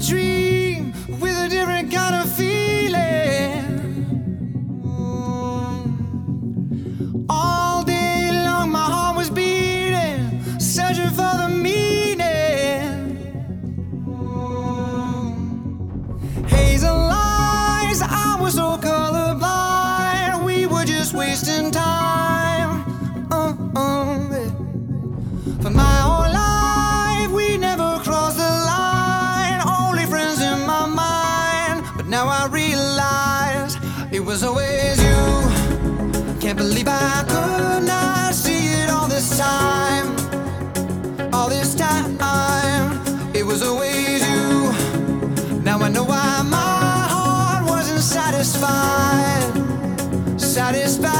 dream with a different kind of feeling. All day long, my heart was beating, searching for was always you. Can't believe I could not see it all this time. All this time. It was always you. Now I know why my heart wasn't satisfied. Satisfied.